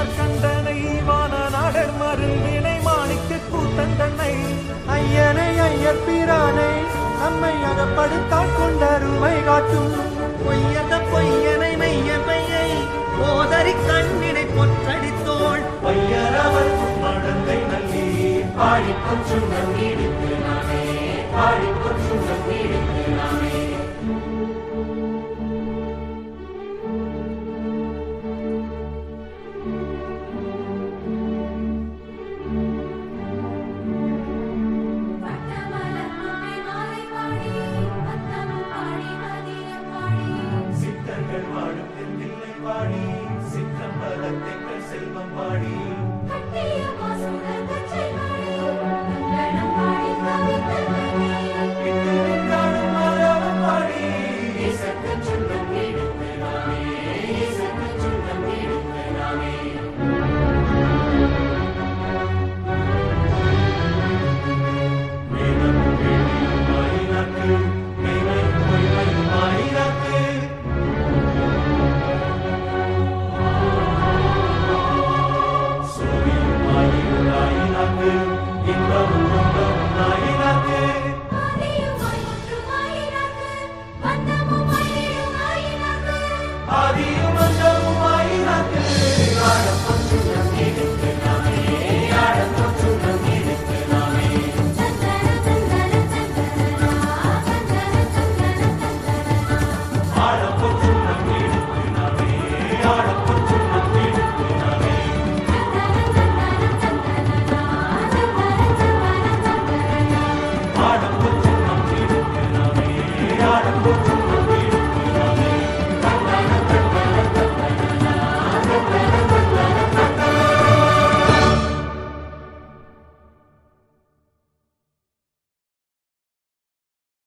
அமர் கண்டனை வான நாடர் மருள்வினை மாணிக்க கூத்தண்டனை ஐயனை ஐயர் பிரானை நம்மை அகப்படுத்தால் கொண்டருமை காட்டும். பொய்யத பொய்யனை மெய்ய மெய்யை போதறி கண்ணினை பொற்றடித்தோள். பையரவர் மடங்கை நல்லி பாடி கொஞ்சம் நீடித்து பாடி